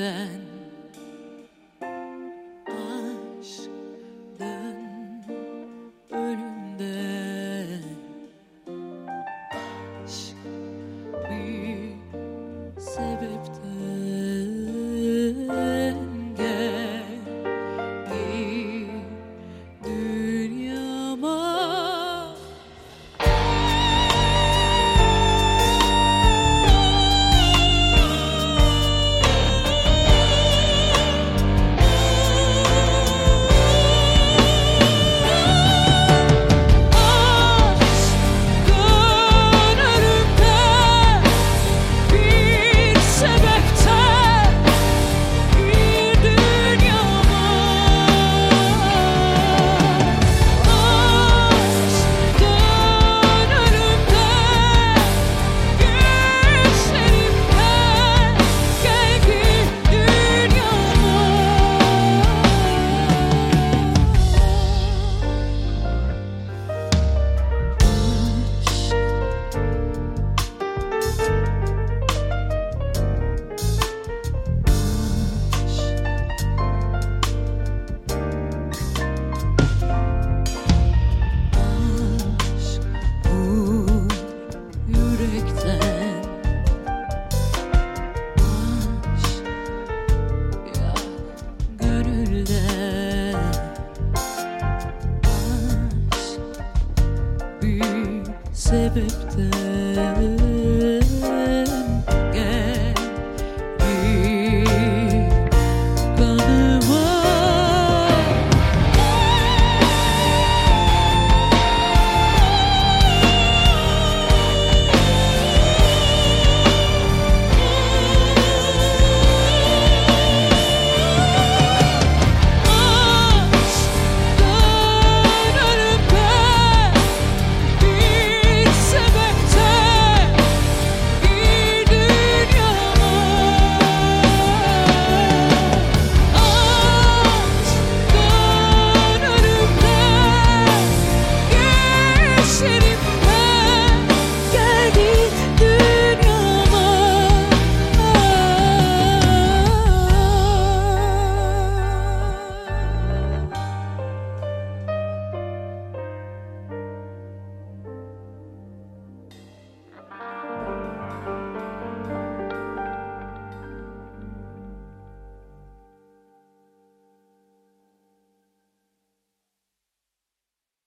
benden sebepten.